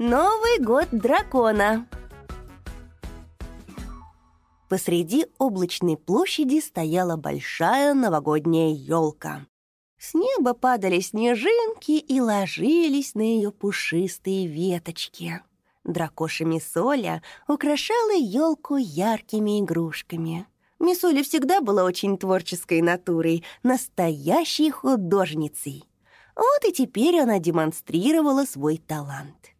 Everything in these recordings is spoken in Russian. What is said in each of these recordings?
Новый год дракона Посреди облачной площади стояла большая новогодняя елка. С неба падали снежинки и ложились на ее пушистые веточки. Дракоша Мисоля украшала елку яркими игрушками. Мисоля всегда была очень творческой натурой, настоящей художницей. Вот и теперь она демонстрировала свой талант.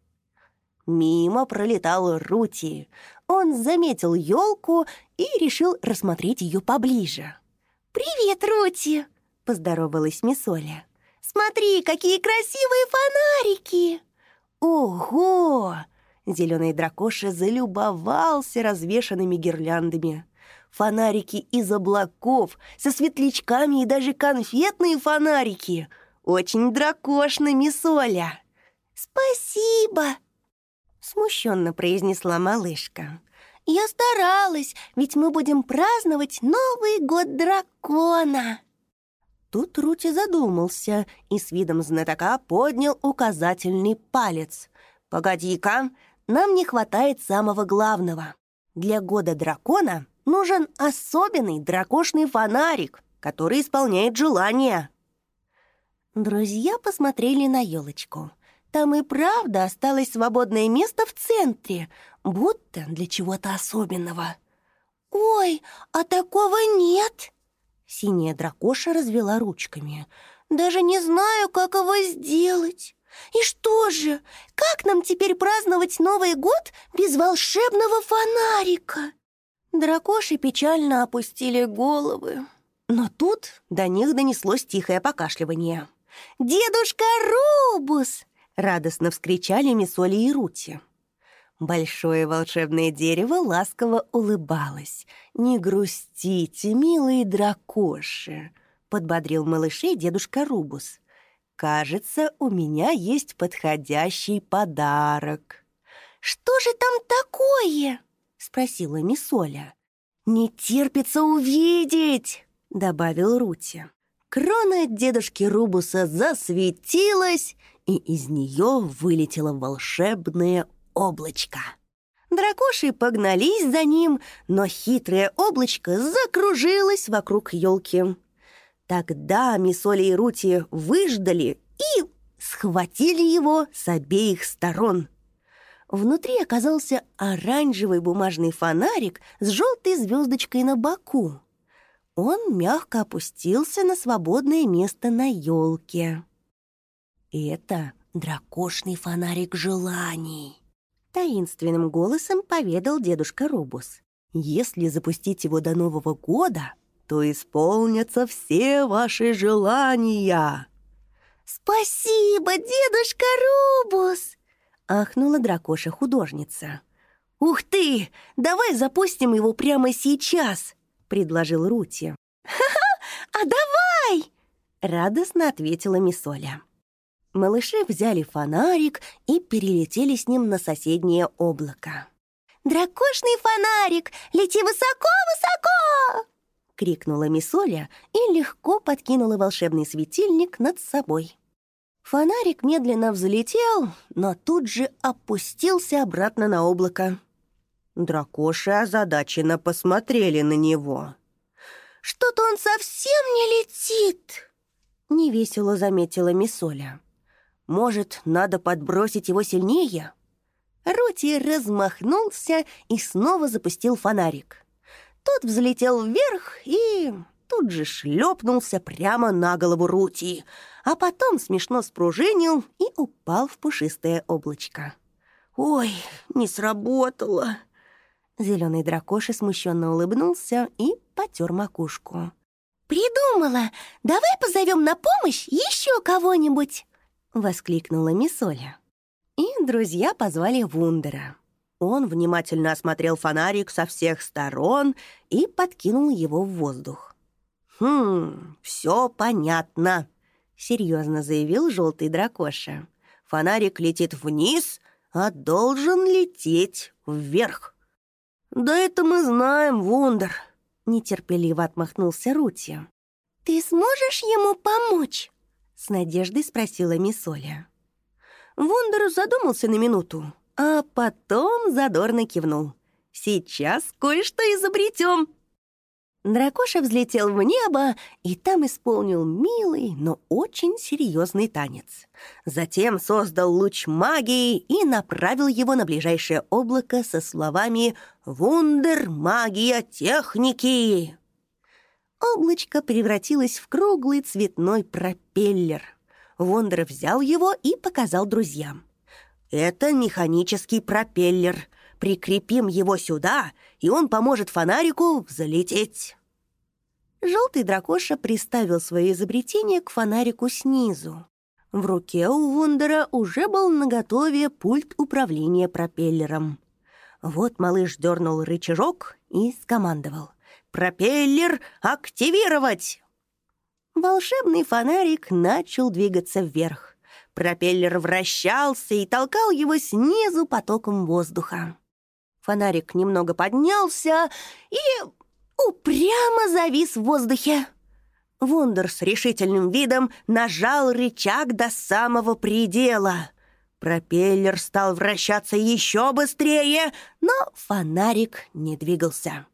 Мимо пролетал Рути. Он заметил елку и решил рассмотреть ее поближе. «Привет, Рути!» — поздоровалась Мисоля. «Смотри, какие красивые фонарики!» «Ого!» Зеленый дракоша залюбовался развешанными гирляндами. Фонарики из облаков, со светлячками и даже конфетные фонарики. Очень дракошно, Мисоля. «Спасибо!» Смущенно произнесла малышка. «Я старалась, ведь мы будем праздновать Новый год дракона!» Тут Рути задумался и с видом знатока поднял указательный палец. «Погоди-ка, нам не хватает самого главного. Для года дракона нужен особенный дракошный фонарик, который исполняет желания». Друзья посмотрели на елочку. Там и правда осталось свободное место в центре, будто для чего-то особенного. «Ой, а такого нет!» Синяя дракоша развела ручками. «Даже не знаю, как его сделать. И что же, как нам теперь праздновать Новый год без волшебного фонарика?» Дракоши печально опустили головы. Но тут до них донеслось тихое покашливание. «Дедушка Рубус!» Радостно вскричали Мисоли и Рути. Большое волшебное дерево ласково улыбалось. «Не грустите, милые дракоши!» — подбодрил малышей дедушка Рубус. «Кажется, у меня есть подходящий подарок». «Что же там такое?» — спросила Мисоля. «Не терпится увидеть!» — добавил Рути. Крона дедушки Рубуса засветилась, и из нее вылетело волшебное облачко. Дракоши погнались за ним, но хитрое облачко закружилось вокруг елки. Тогда Мисоли и Рути выждали и схватили его с обеих сторон. Внутри оказался оранжевый бумажный фонарик с желтой звездочкой на боку. Он мягко опустился на свободное место на елке. «Это дракошный фонарик желаний», — таинственным голосом поведал дедушка Рубус. «Если запустить его до Нового года, то исполнятся все ваши желания». «Спасибо, дедушка Рубус!» — ахнула дракоша-художница. «Ух ты! Давай запустим его прямо сейчас!» — предложил Рути. «Ха-ха! А давай!» — радостно ответила Мисоля. Малыши взяли фонарик и перелетели с ним на соседнее облако. «Дракошный фонарик! Лети высоко-высоко!» — крикнула Мисоля и легко подкинула волшебный светильник над собой. Фонарик медленно взлетел, но тут же опустился обратно на облако. Дракоши озадаченно посмотрели на него. «Что-то он совсем не летит!» — невесело заметила Мисоля. Может, надо подбросить его сильнее? Рути размахнулся и снова запустил фонарик. Тот взлетел вверх и тут же шлепнулся прямо на голову Рути, а потом смешно спружинил и упал в пушистое облачко. «Ой, не сработало!» Зеленый дракоша смущенно улыбнулся и потер макушку. «Придумала! Давай позовем на помощь еще кого-нибудь!» — воскликнула Мисоля. И друзья позвали Вундера. Он внимательно осмотрел фонарик со всех сторон и подкинул его в воздух. «Хм, все понятно», — серьезно заявил желтый дракоша. «Фонарик летит вниз, а должен лететь вверх». «Да это мы знаем, Вундер», — нетерпеливо отмахнулся Рути. «Ты сможешь ему помочь?» С надеждой спросила Мисоля. Вондер задумался на минуту, а потом задорно кивнул. «Сейчас кое-что изобретем!» Дракоша взлетел в небо и там исполнил милый, но очень серьезный танец. Затем создал луч магии и направил его на ближайшее облако со словами «Вундер, магия техники!». Облачко превратилось в круглый цветной пропеллер. Вондер взял его и показал друзьям. «Это механический пропеллер. Прикрепим его сюда, и он поможет фонарику взлететь». Желтый дракоша приставил свое изобретение к фонарику снизу. В руке у Вундера уже был наготове пульт управления пропеллером. Вот малыш дернул рычажок и скомандовал. «Пропеллер активировать!» Волшебный фонарик начал двигаться вверх. Пропеллер вращался и толкал его снизу потоком воздуха. Фонарик немного поднялся и упрямо завис в воздухе. Вундер с решительным видом нажал рычаг до самого предела. Пропеллер стал вращаться еще быстрее, но фонарик не двигался.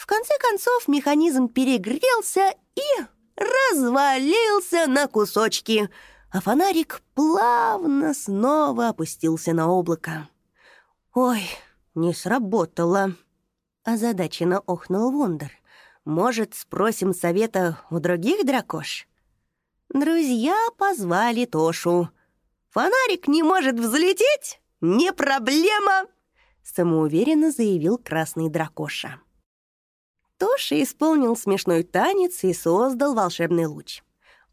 В конце концов механизм перегрелся и развалился на кусочки, а фонарик плавно снова опустился на облако. «Ой, не сработало!» Озадаченно охнул Вундер. «Может, спросим совета у других дракош?» Друзья позвали Тошу. «Фонарик не может взлететь? Не проблема!» Самоуверенно заявил красный дракоша. Тоша исполнил смешной танец и создал волшебный луч.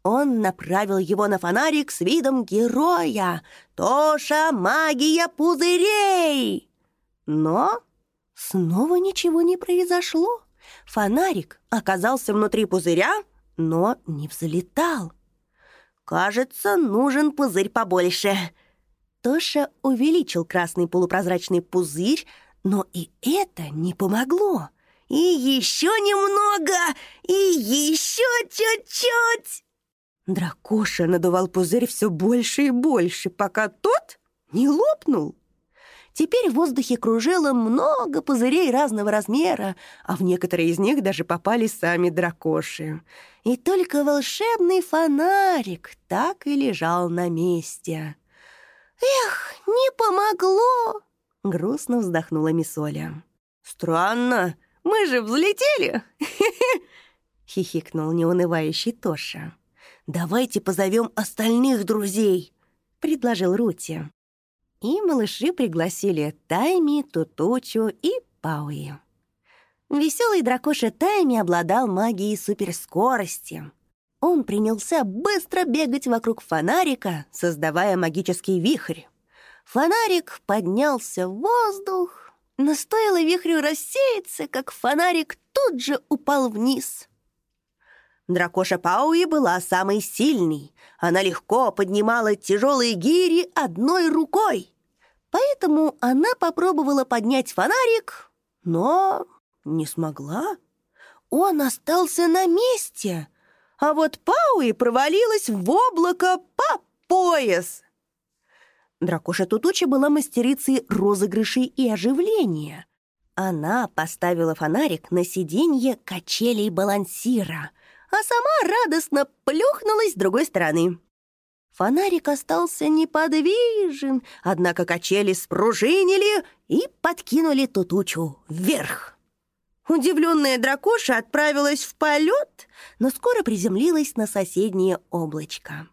Он направил его на фонарик с видом героя. «Тоша, магия пузырей!» Но снова ничего не произошло. Фонарик оказался внутри пузыря, но не взлетал. «Кажется, нужен пузырь побольше». Тоша увеличил красный полупрозрачный пузырь, но и это не помогло. И еще немного, и еще чуть-чуть. Дракоша надувал пузырь все больше и больше, пока тот не лопнул. Теперь в воздухе кружило много пузырей разного размера, а в некоторые из них даже попали сами дракоши. И только волшебный фонарик так и лежал на месте. «Эх, не помогло!» — грустно вздохнула Мисоля. «Странно, мы же взлетели!» — хихикнул неунывающий Тоша. «Давайте позовем остальных друзей», — предложил Рути. И малыши пригласили Тайми, Тутучу и Пауи. Веселый дракоша Тайми обладал магией суперскорости. Он принялся быстро бегать вокруг фонарика, создавая магический вихрь. Фонарик поднялся в воздух, но стоило вихрю рассеяться, как фонарик тут же упал вниз. Дракоша Пауи была самой сильной. Она легко поднимала тяжелые гири одной рукой. Поэтому она попробовала поднять фонарик, но не смогла. Он остался на месте, а вот Пауи провалилась в облако по пояс. Дракоша Тутуча была мастерицей розыгрышей и оживления. Она поставила фонарик на сиденье качелей балансира, а сама радостно плюхнулась с другой стороны. Фонарик остался неподвижен, однако качели спружинили и подкинули Тутучу вверх. Удивленная дракоша отправилась в полет, но скоро приземлилась на соседнее облачко.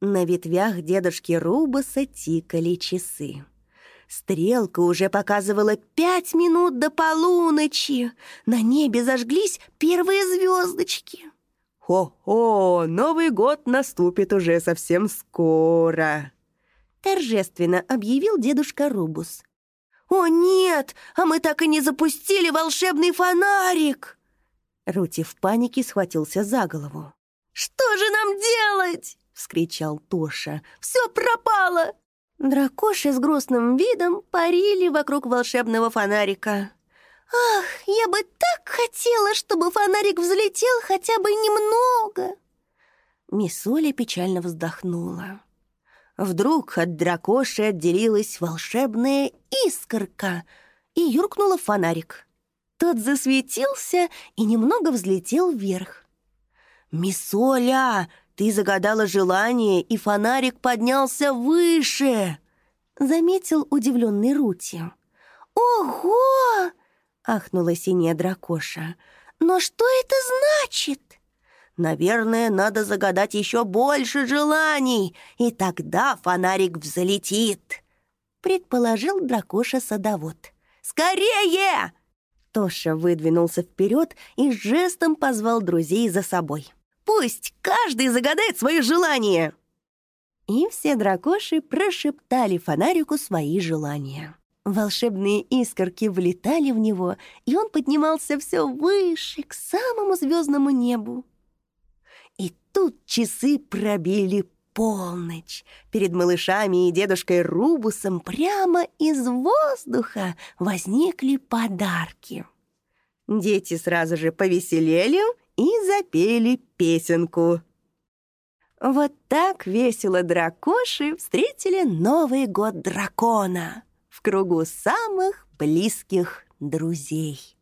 На ветвях дедушки Рубаса тикали часы. Стрелка уже показывала пять минут до полуночи. На небе зажглись первые звездочки. «Хо-хо, Новый год наступит уже совсем скоро!» Торжественно объявил дедушка Рубус. «О, нет! А мы так и не запустили волшебный фонарик!» Рути в панике схватился за голову. «Что же нам делать?» — вскричал Тоша. «Все пропало!» Дракоши с грустным видом парили вокруг волшебного фонарика. «Ах, я бы так хотела, чтобы фонарик взлетел хотя бы немного!» Мисс печально вздохнула. Вдруг от дракоши отделилась волшебная искорка и юркнула фонарик. Тот засветился и немного взлетел вверх. «Мисоля, ты загадала желание, и фонарик поднялся выше!» Заметил удивленный Рути. «Ого!» — ахнула синяя дракоша. «Но что это значит?» «Наверное, надо загадать еще больше желаний, и тогда фонарик взлетит», — предположил дракоша-садовод. «Скорее!» Тоша выдвинулся вперед и жестом позвал друзей за собой. «Пусть каждый загадает свое желание!» И все дракоши прошептали фонарику свои желания. Волшебные искорки влетали в него, и он поднимался все выше, к самому звездному небу. И тут часы пробили полночь. Перед малышами и дедушкой Рубусом прямо из воздуха возникли подарки. Дети сразу же повеселели и запели песенку. Вот так весело дракоши встретили Новый год дракона в кругу самых близких друзей.